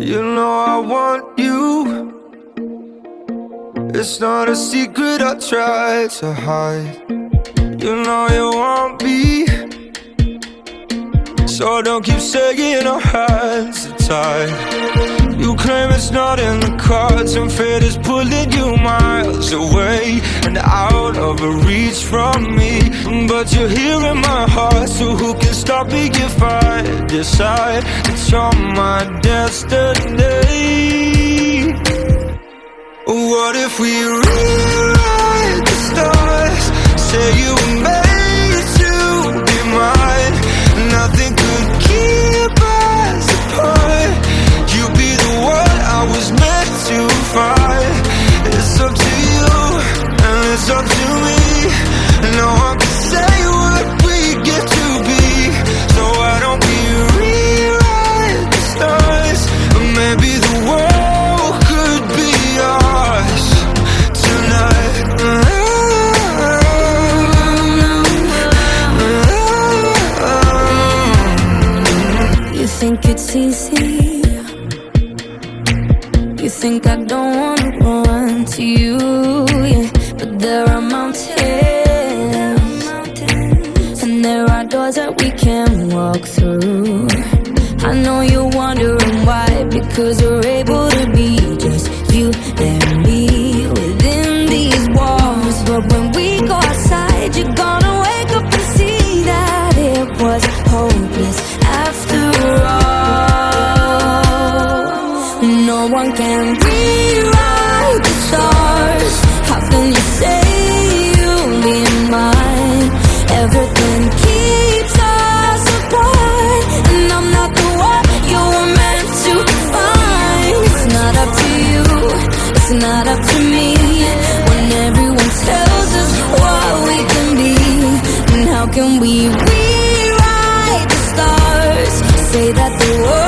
You know I want you. It's not a secret I try to hide. You know you want me. So don't keep saying our hands are tied. You claim it's not in the cards, and fate is pulling you miles away and out of reach from me. But you're here in my heart, so who can stop me if I decide it's you're my destiny? What if we rewrite the stars? Say you were made to be mine. Nothing up to me. No one can say what we get to be. So why don't we rewrite the stars? Maybe the world could be ours tonight. You think it's easy. You think I don't wanna run to you, yeah. But there are mountains, and there are doors that we can walk through. I know you're wondering why, because you're able to be just you and me within these walls. But when we go outside, you're gonna wake up and see that it was hopeless after all. No one can rewrite can we rewrite the stars? Say that the world